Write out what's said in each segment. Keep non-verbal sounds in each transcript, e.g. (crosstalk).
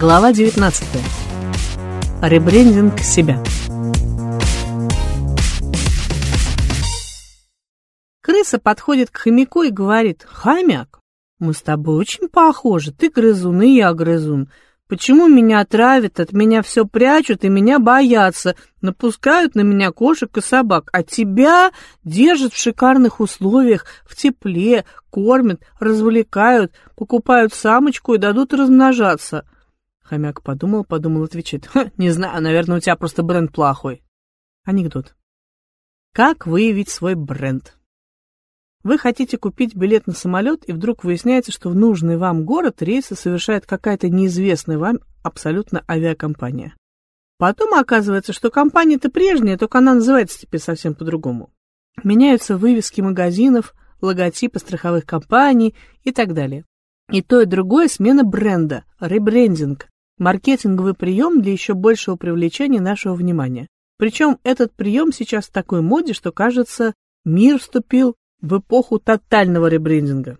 Глава 19. Ребрендинг себя. Крыса подходит к хомяку и говорит, «Хомяк, мы с тобой очень похожи, ты грызун и я грызун. Почему меня травят, от меня все прячут и меня боятся, напускают на меня кошек и собак, а тебя держат в шикарных условиях, в тепле, кормят, развлекают, покупают самочку и дадут размножаться. Хомяк подумал, подумал, отвечает. Не знаю, наверное, у тебя просто бренд плохой. Анекдот. Как выявить свой бренд? Вы хотите купить билет на самолет, и вдруг выясняется, что в нужный вам город рейсы совершает какая-то неизвестная вам абсолютно авиакомпания. Потом оказывается, что компания-то прежняя, только она называется теперь совсем по-другому. Меняются вывески магазинов, логотипы страховых компаний и так далее. И то, и другое смена бренда, ребрендинг, маркетинговый прием для еще большего привлечения нашего внимания. Причем этот прием сейчас в такой моде, что, кажется, мир вступил в эпоху тотального ребрендинга.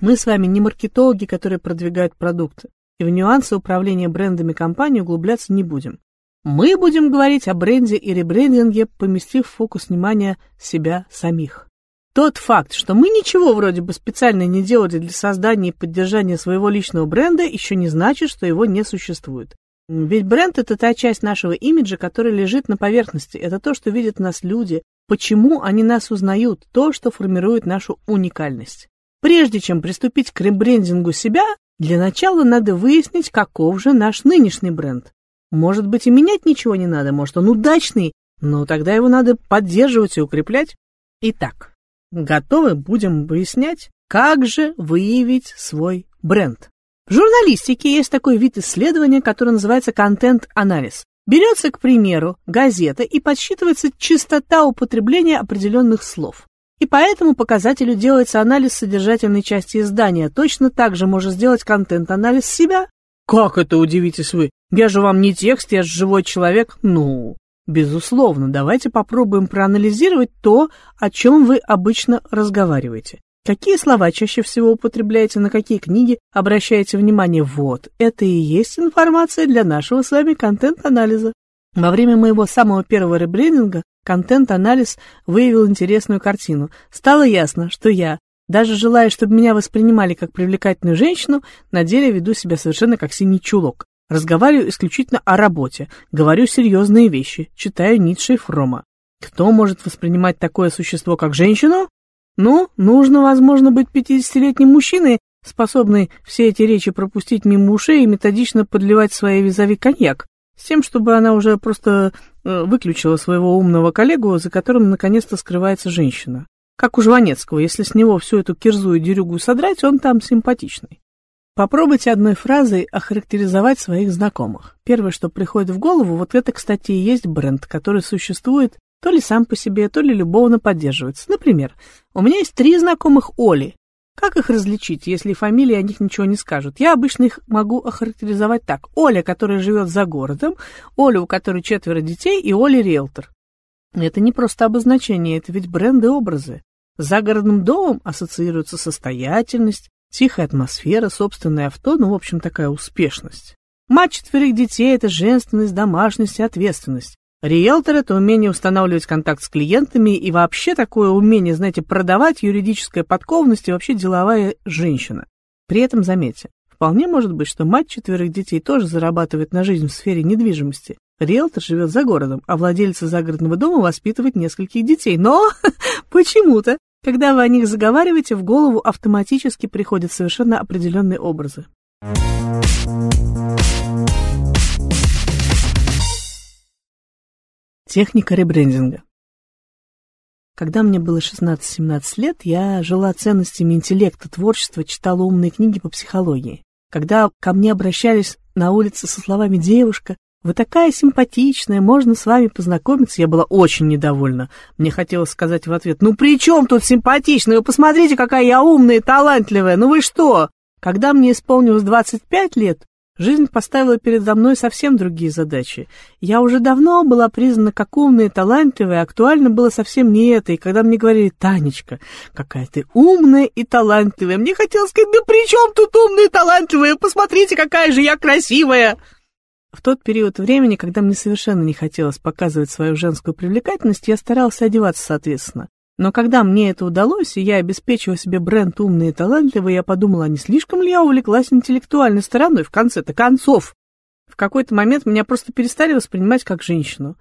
Мы с вами не маркетологи, которые продвигают продукты, и в нюансы управления брендами компании углубляться не будем. Мы будем говорить о бренде и ребрендинге, поместив в фокус внимания себя самих. Тот факт, что мы ничего вроде бы специально не делали для создания и поддержания своего личного бренда, еще не значит, что его не существует. Ведь бренд – это та часть нашего имиджа, которая лежит на поверхности. Это то, что видят нас люди, почему они нас узнают, то, что формирует нашу уникальность. Прежде чем приступить к ребрендингу себя, для начала надо выяснить, каков же наш нынешний бренд. Может быть, и менять ничего не надо, может, он удачный, но тогда его надо поддерживать и укреплять. Итак, готовы будем выяснять, как же выявить свой бренд. В журналистике есть такой вид исследования, который называется контент-анализ. Берется, к примеру, газета и подсчитывается частота употребления определенных слов. И по этому показателю делается анализ содержательной части издания. Точно так же можно сделать контент-анализ себя. Как это, удивитесь вы? Я же вам не текст, я же живой человек. Ну, безусловно, давайте попробуем проанализировать то, о чем вы обычно разговариваете. Какие слова чаще всего употребляете, на какие книги обращаете внимание? Вот, это и есть информация для нашего с вами контент-анализа. Во время моего самого первого ребрендинга контент-анализ выявил интересную картину. Стало ясно, что я, даже желая, чтобы меня воспринимали как привлекательную женщину, на деле веду себя совершенно как синий чулок. Разговариваю исключительно о работе, говорю серьезные вещи, читаю Ницше и Фрома. Кто может воспринимать такое существо как женщину? Ну, нужно, возможно, быть пятидесятилетним мужчиной, способный все эти речи пропустить мимо ушей и методично подливать своей визави коньяк, с тем, чтобы она уже просто э, выключила своего умного коллегу, за которым наконец-то скрывается женщина. Как у Жванецкого, если с него всю эту кирзу и дерюгу содрать, он там симпатичный. Попробуйте одной фразой охарактеризовать своих знакомых. Первое, что приходит в голову, вот это, кстати, и есть бренд, который существует то ли сам по себе, то ли любовно поддерживается. Например, у меня есть три знакомых Оли. Как их различить, если фамилии о них ничего не скажут? Я обычно их могу охарактеризовать так. Оля, которая живет за городом, Оля, у которой четверо детей, и Оля риэлтор. Это не просто обозначение, это ведь бренды образы. С загородным домом ассоциируется состоятельность, тихая атмосфера, собственное авто, ну, в общем, такая успешность. Мать четверых детей – это женственность, домашность и ответственность. Риэлтор — это умение устанавливать контакт с клиентами и вообще такое умение, знаете, продавать, юридическая подкованность и вообще деловая женщина. При этом, заметьте, вполне может быть, что мать четверых детей тоже зарабатывает на жизнь в сфере недвижимости. Риэлтор живет за городом, а владельца загородного дома воспитывает нескольких детей. Но (laughs) почему-то, когда вы о них заговариваете, в голову автоматически приходят совершенно определенные образы. Техника ребрендинга. Когда мне было 16-17 лет, я жила ценностями интеллекта, творчества, читала умные книги по психологии. Когда ко мне обращались на улице со словами «девушка», «Вы такая симпатичная, можно с вами познакомиться?» Я была очень недовольна. Мне хотелось сказать в ответ «Ну при чем тут симпатичная? Вы посмотрите, какая я умная и талантливая! Ну вы что?» Когда мне исполнилось 25 лет, Жизнь поставила передо мной совсем другие задачи. Я уже давно была признана как умная и талантливая, актуально было совсем не это. И когда мне говорили, Танечка, какая ты умная и талантливая, мне хотелось сказать, да при чем тут умная и талантливая? Посмотрите, какая же я красивая! В тот период времени, когда мне совершенно не хотелось показывать свою женскую привлекательность, я старался одеваться соответственно. Но когда мне это удалось, и я обеспечила себе бренд умный и талантливый, я подумала, а не слишком ли я увлеклась интеллектуальной стороной в конце-то концов. В какой-то момент меня просто перестали воспринимать как женщину.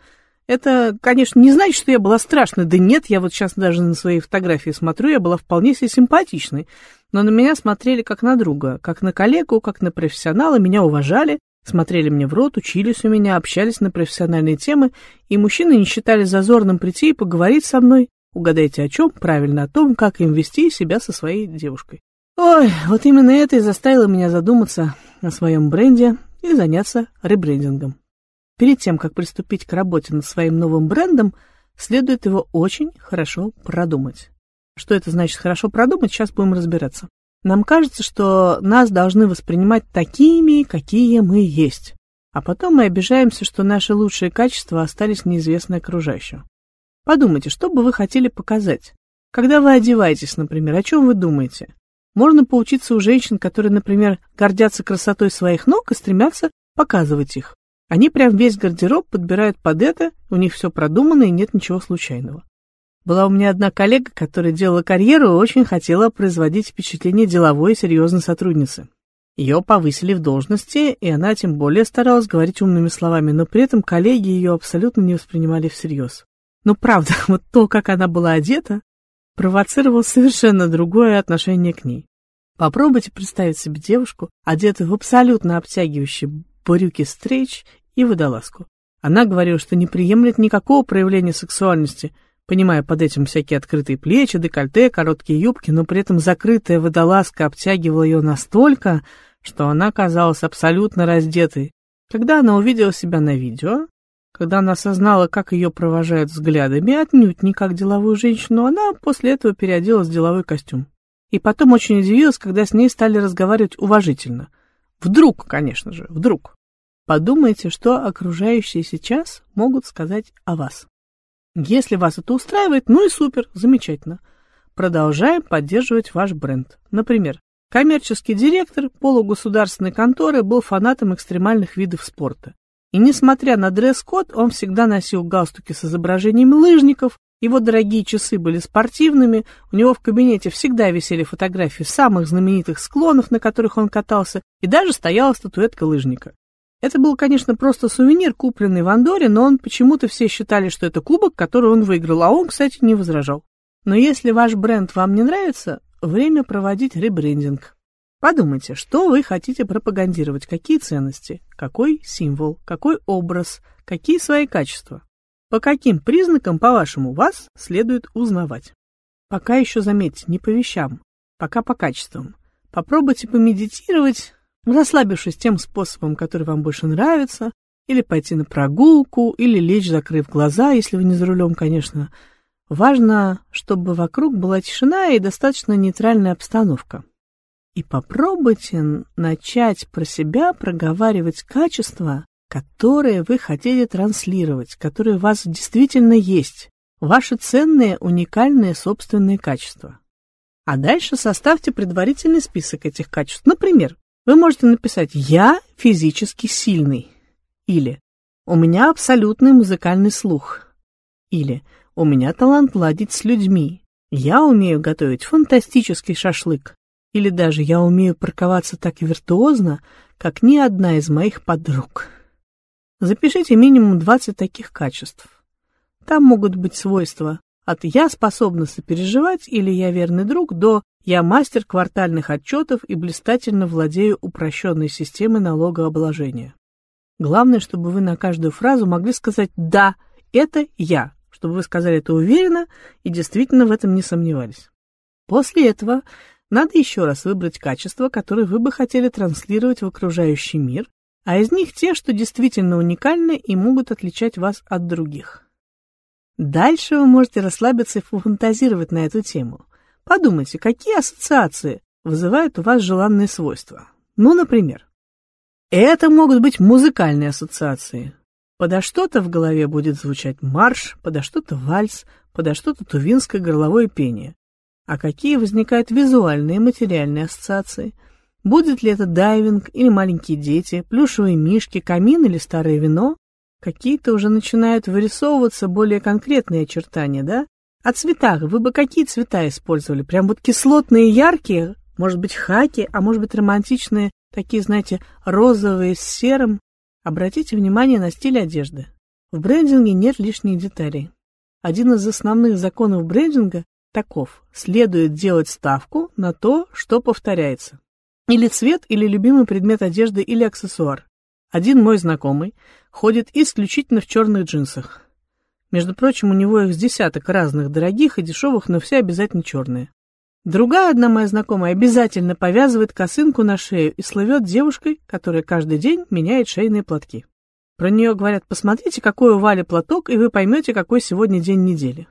Это, конечно, не значит, что я была страшной. Да нет, я вот сейчас даже на свои фотографии смотрю, я была вполне себе симпатичной. Но на меня смотрели как на друга, как на коллегу, как на профессионала, меня уважали, смотрели мне в рот, учились у меня, общались на профессиональные темы, и мужчины не считали зазорным прийти и поговорить со мной, Угадайте о чем? Правильно, о том, как им вести себя со своей девушкой. Ой, вот именно это и заставило меня задуматься о своем бренде и заняться ребрендингом. Перед тем, как приступить к работе над своим новым брендом, следует его очень хорошо продумать. Что это значит хорошо продумать, сейчас будем разбираться. Нам кажется, что нас должны воспринимать такими, какие мы есть. А потом мы обижаемся, что наши лучшие качества остались неизвестны окружающим. Подумайте, что бы вы хотели показать? Когда вы одеваетесь, например, о чем вы думаете? Можно поучиться у женщин, которые, например, гордятся красотой своих ног и стремятся показывать их. Они прям весь гардероб подбирают под это, у них все продумано и нет ничего случайного. Была у меня одна коллега, которая делала карьеру и очень хотела производить впечатление деловой и серьезной сотрудницы. Ее повысили в должности, и она тем более старалась говорить умными словами, но при этом коллеги ее абсолютно не воспринимали всерьез. Но правда, (laughs) вот то, как она была одета, провоцировало совершенно другое отношение к ней. Попробуйте представить себе девушку, одетую в абсолютно обтягивающие брюки стрейч и водолазку. Она говорила, что не приемлет никакого проявления сексуальности, понимая под этим всякие открытые плечи, декольте, короткие юбки, но при этом закрытая водолазка обтягивала ее настолько, что она казалась абсолютно раздетой. Когда она увидела себя на видео, когда она осознала, как ее провожают взглядами, отнюдь не как деловую женщину, она после этого переоделась в деловой костюм. И потом очень удивилась, когда с ней стали разговаривать уважительно. Вдруг, конечно же, вдруг. Подумайте, что окружающие сейчас могут сказать о вас. Если вас это устраивает, ну и супер, замечательно. Продолжаем поддерживать ваш бренд. Например, коммерческий директор полугосударственной конторы был фанатом экстремальных видов спорта. И несмотря на дресс-код, он всегда носил галстуки с изображением лыжников, его дорогие часы были спортивными, у него в кабинете всегда висели фотографии самых знаменитых склонов, на которых он катался, и даже стояла статуэтка лыжника. Это был, конечно, просто сувенир, купленный в Андоре, но он почему-то все считали, что это кубок, который он выиграл, а он, кстати, не возражал. Но если ваш бренд вам не нравится, время проводить ребрендинг. Подумайте, что вы хотите пропагандировать, какие ценности, какой символ, какой образ, какие свои качества. По каким признакам, по-вашему, вас следует узнавать? Пока еще, заметьте, не по вещам, пока по качествам. Попробуйте помедитировать, расслабившись тем способом, который вам больше нравится, или пойти на прогулку, или лечь, закрыв глаза, если вы не за рулем, конечно. Важно, чтобы вокруг была тишина и достаточно нейтральная обстановка. И попробуйте начать про себя проговаривать качества, которые вы хотите транслировать, которые у вас действительно есть, ваши ценные, уникальные собственные качества. А дальше составьте предварительный список этих качеств. Например, вы можете написать «Я физически сильный» или «У меня абсолютный музыкальный слух» или «У меня талант ладить с людьми», «Я умею готовить фантастический шашлык» Или даже я умею парковаться так виртуозно, как ни одна из моих подруг. Запишите минимум 20 таких качеств. Там могут быть свойства от «я способна сопереживать» или «я верный друг» до «я мастер квартальных отчетов и блистательно владею упрощенной системой налогообложения». Главное, чтобы вы на каждую фразу могли сказать «да, это я», чтобы вы сказали это уверенно и действительно в этом не сомневались. После этого надо еще раз выбрать качества, которые вы бы хотели транслировать в окружающий мир, а из них те, что действительно уникальны и могут отличать вас от других. Дальше вы можете расслабиться и пофантазировать на эту тему. Подумайте, какие ассоциации вызывают у вас желанные свойства. Ну, например, Это могут быть музыкальные ассоциации. Подо что-то в голове будет звучать марш, подо что-то вальс, подо что-то тувинское горловое пение. А какие возникают визуальные и материальные ассоциации? Будет ли это дайвинг или маленькие дети, плюшевые мишки, камин или старое вино? Какие-то уже начинают вырисовываться более конкретные очертания, да? О цветах. Вы бы какие цвета использовали? Прям вот кислотные, яркие? Может быть, хаки, а может быть, романтичные, такие, знаете, розовые с серым? Обратите внимание на стиль одежды. В брендинге нет лишних деталей. Один из основных законов брендинга таков. Следует делать ставку на то, что повторяется. Или цвет, или любимый предмет одежды, или аксессуар. Один мой знакомый ходит исключительно в черных джинсах. Между прочим, у него их с десяток разных, дорогих и дешевых, но все обязательно черные. Другая одна моя знакомая обязательно повязывает косынку на шею и слывет девушкой, которая каждый день меняет шейные платки. Про нее говорят, посмотрите, какой у Вали платок, и вы поймете, какой сегодня день недели.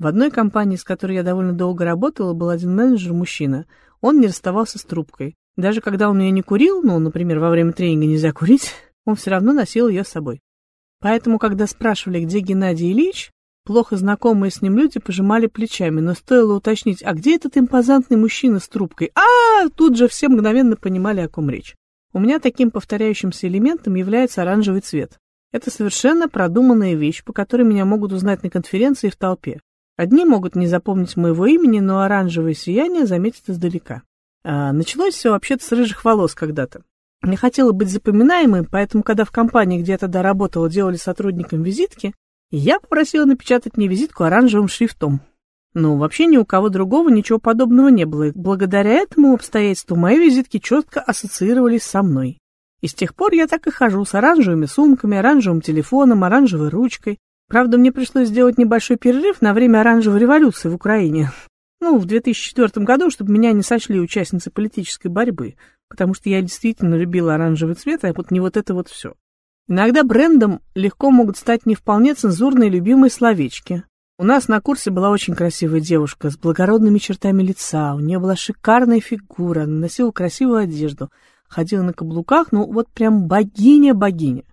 В одной компании, с которой я довольно долго работала, был один менеджер-мужчина. Он не расставался с трубкой. Даже когда он ее не курил, ну, например, во время тренинга нельзя курить, (laughs) он все равно носил ее с собой. Поэтому, когда спрашивали, где Геннадий Ильич, плохо знакомые с ним люди пожимали плечами, но стоило уточнить, а где этот импозантный мужчина с трубкой? А, тут же все мгновенно понимали, о ком речь. У меня таким повторяющимся элементом является оранжевый цвет. Это совершенно продуманная вещь, по которой меня могут узнать на конференции и в толпе. Одни могут не запомнить моего имени, но оранжевое сияние заметят издалека. А, началось все вообще-то с рыжих волос когда-то. Не хотела быть запоминаемой, поэтому, когда в компании, где я тогда работала, делали сотрудникам визитки, я попросила напечатать мне визитку оранжевым шрифтом. Но вообще ни у кого другого ничего подобного не было, и благодаря этому обстоятельству мои визитки четко ассоциировались со мной. И с тех пор я так и хожу с оранжевыми сумками, оранжевым телефоном, оранжевой ручкой. Правда, мне пришлось сделать небольшой перерыв на время оранжевой революции в Украине. Ну, в 2004 году, чтобы меня не сочли участницей политической борьбы, потому что я действительно любила оранжевый цвет, а вот не вот это вот все. Иногда брендом легко могут стать не вполне цензурные любимые словечки. У нас на курсе была очень красивая девушка с благородными чертами лица, у нее была шикарная фигура, носила красивую одежду, ходила на каблуках, ну вот прям богиня-богиня.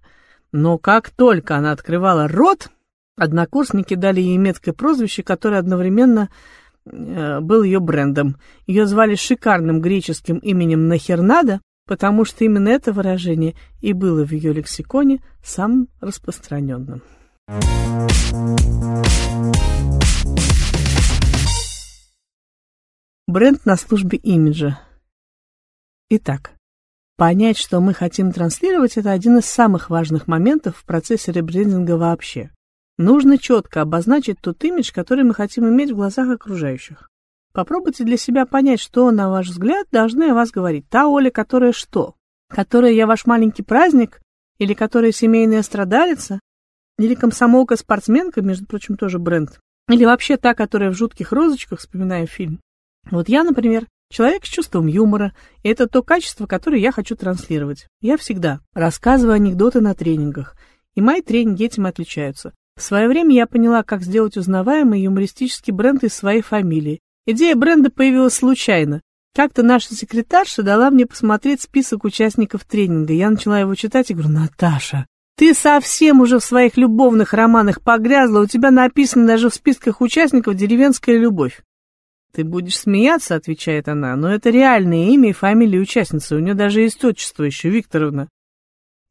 Но как только она открывала рот, однокурсники дали ей меткое прозвище, которое одновременно был ее брендом. Ее звали шикарным греческим именем Нахернада, потому что именно это выражение и было в ее лексиконе самым распространенным. Бренд на службе имиджа. Итак, понять, что мы хотим транслировать, это один из самых важных моментов в процессе ребрендинга вообще. Нужно четко обозначить тот имидж, который мы хотим иметь в глазах окружающих. Попробуйте для себя понять, что, на ваш взгляд, должны о вас говорить. Та Оля, которая что? Которая я ваш маленький праздник? Или которая семейная страдалица? Или комсомолка-спортсменка, между прочим, тоже бренд? Или вообще та, которая в жутких розочках, вспоминаем фильм? Вот я, например, человек с чувством юмора, и это то качество, которое я хочу транслировать. Я всегда рассказываю анекдоты на тренингах, и мои тренинги этим отличаются. В свое время я поняла, как сделать узнаваемый юмористический бренд из своей фамилии. Идея бренда появилась случайно. Как-то наша секретарша дала мне посмотреть список участников тренинга. Я начала его читать и говорю, Наташа, ты совсем уже в своих любовных романах погрязла, у тебя написано даже в списках участников «Деревенская любовь». «Ты будешь смеяться», — отвечает она, — «но это реальное имя и фамилия участницы, у нее даже есть отчество еще, Викторовна».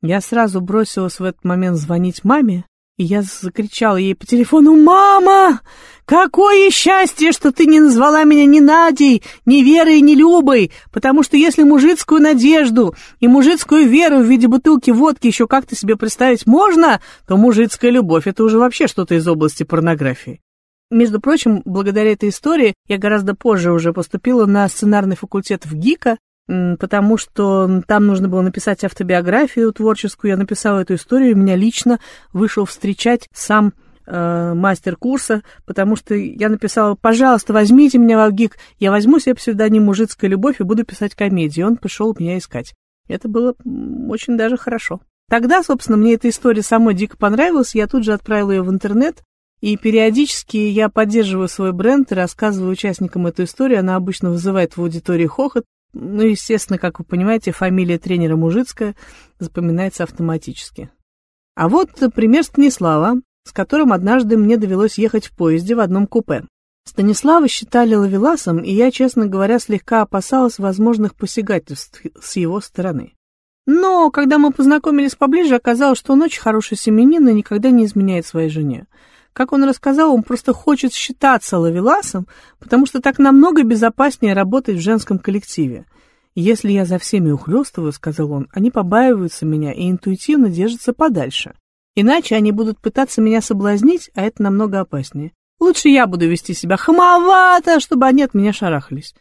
Я сразу бросилась в этот момент звонить маме, и я закричала ей по телефону, «Мама! Какое счастье, что ты не назвала меня ни Надей, ни Верой, ни Любой, потому что если мужицкую надежду и мужицкую веру в виде бутылки водки еще как-то себе представить можно, то мужицкая любовь — это уже вообще что-то из области порнографии». Между прочим, благодаря этой истории я гораздо позже уже поступила на сценарный факультет в ГИКа, потому что там нужно было написать автобиографию творческую. Я написала эту историю, и меня лично вышел встречать сам э, мастер курса, потому что я написала, пожалуйста, возьмите меня в ГИК, я возьму себе псевдоним «Мужицкая любовь» и буду писать комедии. Он пришел меня искать. Это было очень даже хорошо. Тогда, собственно, мне эта история самой дико понравилась, я тут же отправила ее в интернет, и периодически я поддерживаю свой бренд и рассказываю участникам эту историю. Она обычно вызывает в аудитории хохот, Ну, естественно, как вы понимаете, фамилия тренера мужицкая запоминается автоматически. А вот пример Станислава, с которым однажды мне довелось ехать в поезде в одном купе. Станислава считали ловеласом, и я, честно говоря, слегка опасалась возможных посягательств с его стороны. Но когда мы познакомились поближе, оказалось, что он очень хороший семенин и никогда не изменяет своей жене. Как он рассказал, он просто хочет считаться ловеласом, потому что так намного безопаснее работать в женском коллективе. «Если я за всеми ухлёстываю, — сказал он, — они побаиваются меня и интуитивно держатся подальше. Иначе они будут пытаться меня соблазнить, а это намного опаснее. Лучше я буду вести себя хамовато, чтобы они от меня шарахались.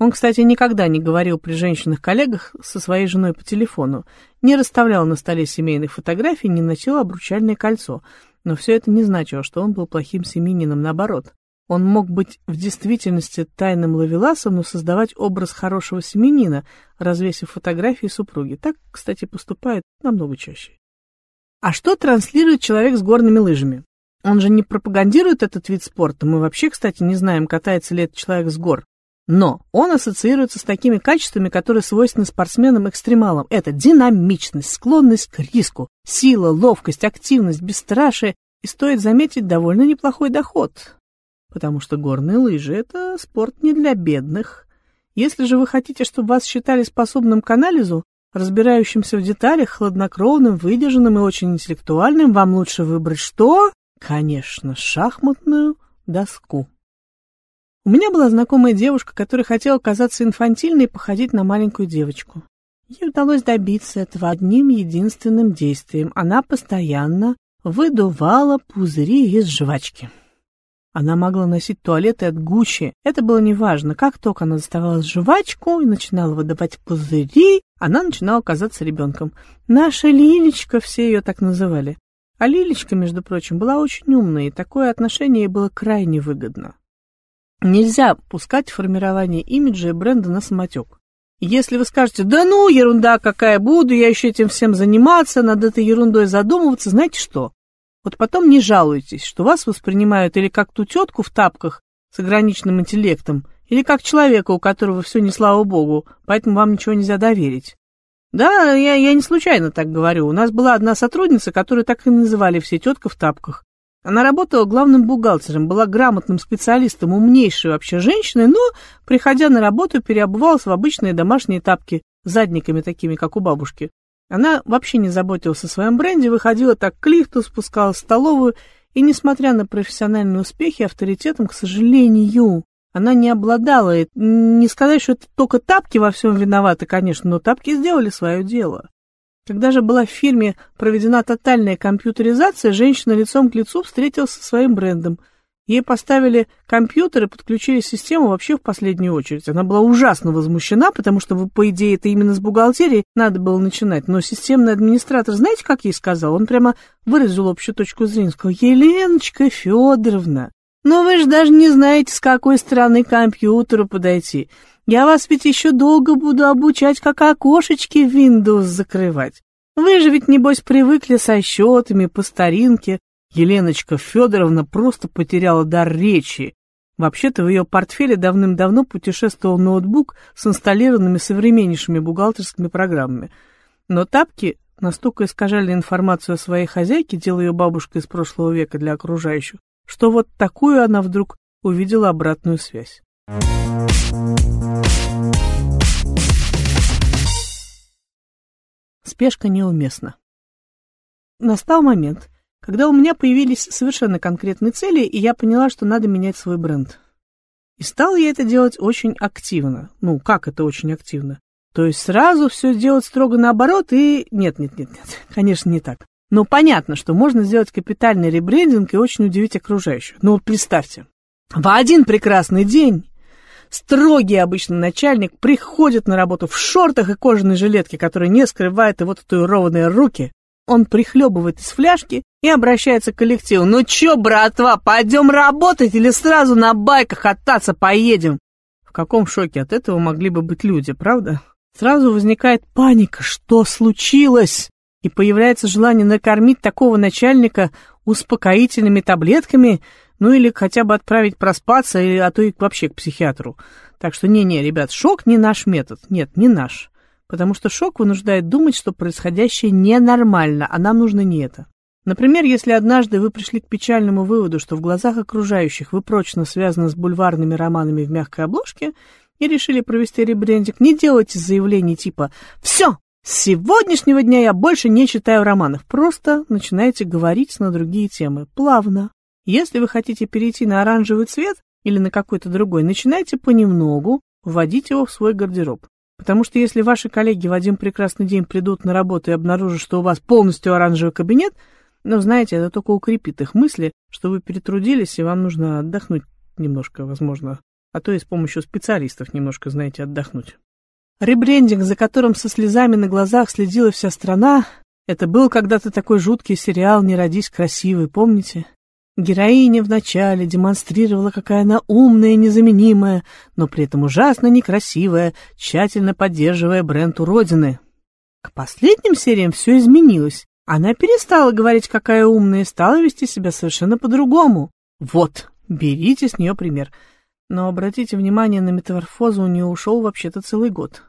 Он, кстати, никогда не говорил при женщинах-коллегах со своей женой по телефону, не расставлял на столе семейных фотографий, не носил обручальное кольцо. Но все это не значило, что он был плохим семенином, наоборот. Он мог быть в действительности тайным ловеласом, но создавать образ хорошего семенина, развесив фотографии супруги. Так, кстати, поступает намного чаще. А что транслирует человек с горными лыжами? Он же не пропагандирует этот вид спорта. Мы вообще, кстати, не знаем, катается ли этот человек с гор. Но он ассоциируется с такими качествами, которые свойственны спортсменам-экстремалам. Это динамичность, склонность к риску, сила, ловкость, активность, бесстрашие и, стоит заметить, довольно неплохой доход. Потому что горные лыжи — это спорт не для бедных. Если же вы хотите, чтобы вас считали способным к анализу, разбирающимся в деталях, хладнокровным, выдержанным и очень интеллектуальным, вам лучше выбрать что? Конечно, шахматную доску. У меня была знакомая девушка, которая хотела казаться инфантильной и походить на маленькую девочку. Ей удалось добиться этого одним единственным действием. Она постоянно выдувала пузыри из жвачки. Она могла носить туалеты от Гуччи. Это было неважно. Как только она доставала жвачку и начинала выдавать пузыри, она начинала казаться ребенком. Наша Лилечка, все ее так называли. А Лилечка, между прочим, была очень умной, и такое отношение ей было крайне выгодно. Нельзя пускать формирование имиджа и бренда на самотек. Если вы скажете, да ну, ерунда какая, буду я еще этим всем заниматься, над этой ерундой задумываться, знаете что? Вот потом не жалуйтесь, что вас воспринимают или как ту тетку в тапках с ограниченным интеллектом, или как человека, у которого все не слава богу, поэтому вам ничего нельзя доверить. Да, я, я не случайно так говорю. У нас была одна сотрудница, которую так и называли все тетка в тапках. Она работала главным бухгалтером, была грамотным специалистом, умнейшей вообще женщиной, но, приходя на работу, переобувалась в обычные домашние тапки, задниками такими, как у бабушки. Она вообще не заботилась о своем бренде, выходила так к лифту, спускалась в столовую, и, несмотря на профессиональные успехи, авторитетом, к сожалению, она не обладала, не сказать, что это только тапки во всем виноваты, конечно, но тапки сделали свое дело. Когда же была в фильме проведена тотальная компьютеризация, женщина лицом к лицу встретилась со своим брендом. Ей поставили компьютер и подключили систему вообще в последнюю очередь. Она была ужасно возмущена, потому что, по идее, это именно с бухгалтерии надо было начинать. Но системный администратор, знаете, как ей сказал? Он прямо выразил общую точку зрения. Сказал, Еленочка Федоровна, но вы же даже не знаете, с какой стороны к компьютеру подойти. Я вас ведь еще долго буду обучать, как окошечки в Windows закрывать. Вы же ведь, небось, привыкли со счетами по старинке. Еленочка Федоровна просто потеряла дар речи. Вообще-то в ее портфеле давным-давно путешествовал ноутбук с инсталлированными современнейшими бухгалтерскими программами. Но тапки настолько искажали информацию о своей хозяйке, делая ее бабушкой из прошлого века для окружающих, что вот такую она вдруг увидела обратную связь. Спешка неуместна. Настал момент, когда у меня появились совершенно конкретные цели, и я поняла, что надо менять свой бренд. И стал я это делать очень активно. Ну, как это очень активно? То есть сразу все делать строго наоборот и... Нет, нет, нет, нет, (laughs) конечно, не так. Но понятно, что можно сделать капитальный ребрендинг и очень удивить окружающих. Но вот представьте, в один прекрасный день строгий обычный начальник приходит на работу в шортах и кожаной жилетке, которая не скрывает его татуированные руки. Он прихлебывает из фляжки и обращается к коллективу. «Ну чё, братва, пойдем работать или сразу на байках кататься поедем?» В каком шоке от этого могли бы быть люди, правда? Сразу возникает паника. Что случилось? и появляется желание накормить такого начальника успокоительными таблетками, ну или хотя бы отправить проспаться, а то и вообще к психиатру. Так что не-не, ребят, шок не наш метод. Нет, не наш. Потому что шок вынуждает думать, что происходящее ненормально, а нам нужно не это. Например, если однажды вы пришли к печальному выводу, что в глазах окружающих вы прочно связаны с бульварными романами в мягкой обложке, и решили провести ребрендинг, не делайте заявлений типа «Все, с сегодняшнего дня я больше не читаю романов». Просто начинайте говорить на другие темы, плавно. Если вы хотите перейти на оранжевый цвет или на какой-то другой, начинайте понемногу вводить его в свой гардероб. Потому что если ваши коллеги в один прекрасный день придут на работу и обнаружат, что у вас полностью оранжевый кабинет, ну, знаете, это только укрепит их мысли, что вы перетрудились, и вам нужно отдохнуть немножко, возможно, а то и с помощью специалистов немножко, знаете, отдохнуть. Ребрендинг, за которым со слезами на глазах следила вся страна, это был когда-то такой жуткий сериал «Не родись красивой», помните? Героиня вначале демонстрировала, какая она умная и незаменимая, но при этом ужасно некрасивая, тщательно поддерживая бренд уродины. К последним сериям все изменилось. Она перестала говорить, какая умная, и стала вести себя совершенно по-другому. Вот, берите с нее пример. Но обратите внимание, на метаморфозу у нее ушел вообще-то целый год.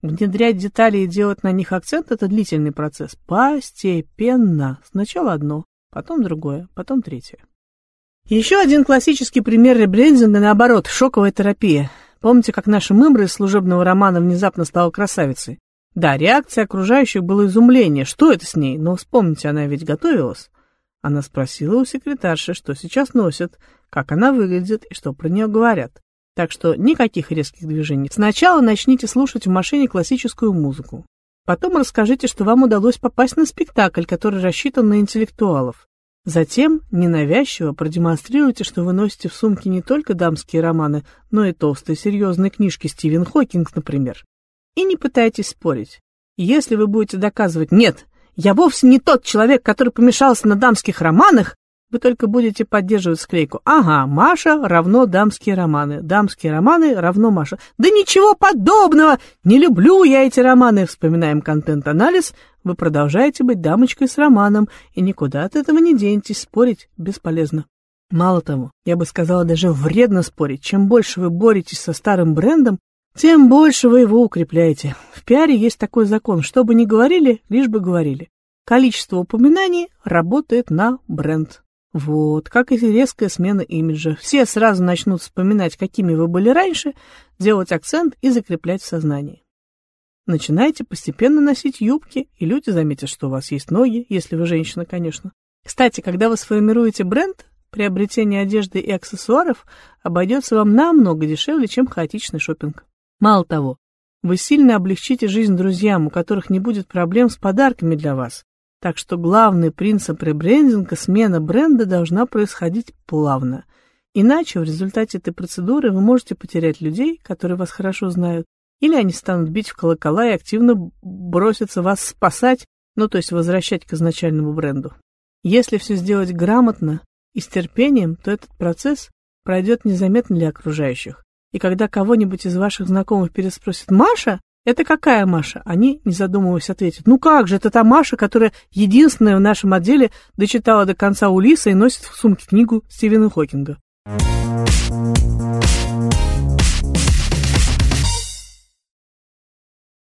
Внедрять детали и делать на них акцент — это длительный процесс. Постепенно. Сначала одно, потом другое, потом третье. Еще один классический пример ребрендинга, наоборот, шоковая терапия. Помните, как наша мымра из служебного романа внезапно стала красавицей? Да, реакция окружающих была изумление. Что это с ней? Но вспомните, она ведь готовилась. Она спросила у секретарши, что сейчас носит, как она выглядит и что про нее говорят. Так что никаких резких движений. Сначала начните слушать в машине классическую музыку. Потом расскажите, что вам удалось попасть на спектакль, который рассчитан на интеллектуалов. Затем ненавязчиво продемонстрируйте, что вы носите в сумке не только дамские романы, но и толстые серьезные книжки Стивен Хокинг, например. И не пытайтесь спорить. Если вы будете доказывать «нет, я вовсе не тот человек, который помешался на дамских романах», вы только будете поддерживать склейку. Ага, Маша равно дамские романы. Дамские романы равно Маша. Да ничего подобного! Не люблю я эти романы. Вспоминаем контент-анализ. Вы продолжаете быть дамочкой с романом, и никуда от этого не денетесь. Спорить бесполезно. Мало того, я бы сказала, даже вредно спорить. Чем больше вы боретесь со старым брендом, тем больше вы его укрепляете. В пиаре есть такой закон, что бы ни говорили, лишь бы говорили. Количество упоминаний работает на бренд. Вот, как и резкая смена имиджа. Все сразу начнут вспоминать, какими вы были раньше, делать акцент и закреплять в сознании. Начинайте постепенно носить юбки, и люди заметят, что у вас есть ноги, если вы женщина, конечно. Кстати, когда вы сформируете бренд, приобретение одежды и аксессуаров обойдется вам намного дешевле, чем хаотичный шопинг. Мало того, вы сильно облегчите жизнь друзьям, у которых не будет проблем с подарками для вас. Так что главный принцип ребрендинга – смена бренда должна происходить плавно. Иначе в результате этой процедуры вы можете потерять людей, которые вас хорошо знают, или они станут бить в колокола и активно бросятся вас спасать, ну то есть возвращать к изначальному бренду. Если все сделать грамотно и с терпением, то этот процесс пройдет незаметно для окружающих. И когда кого-нибудь из ваших знакомых переспросит «Маша?» «Это какая Маша?» Они, не задумываясь, ответят. «Ну как же, это та Маша, которая единственная в нашем отделе дочитала до конца Улиса и носит в сумке книгу Стивена Хокинга».